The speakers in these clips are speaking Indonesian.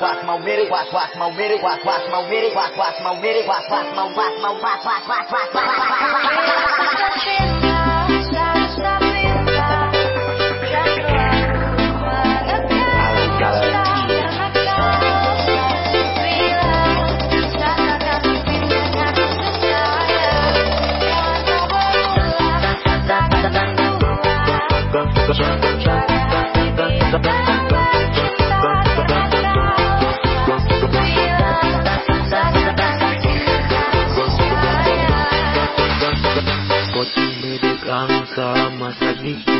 watch my minute, watch watch my minute, watch watch my minute, watch watch my minute, watch watch my watch my watch watch watch watch watch angsa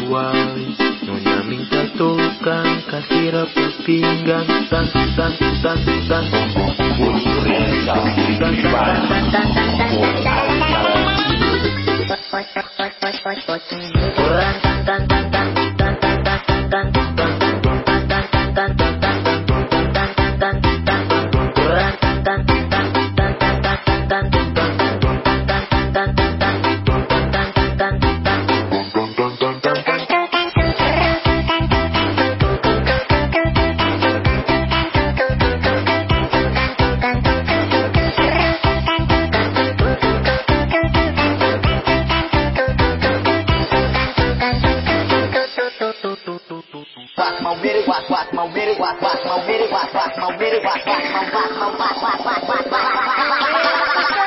dijual Nyonya minta tokan kasih rapat pinggang. Tan tan tan tan Pureza Iban Watch my minute, watch watch my minute, watch watch my minute, watch watch my minute, watch watch my watch my watch watch watch watch watch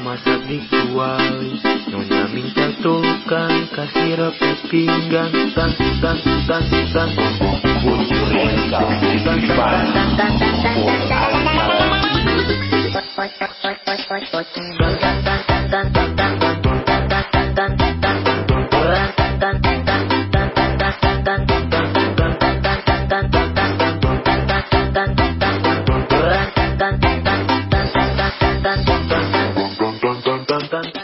masak dijual Nyonya minta tokan kasih rapat pinggang. Tan tan tan tan dun, dun, dun.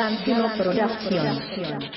Galán, Galán, Galán,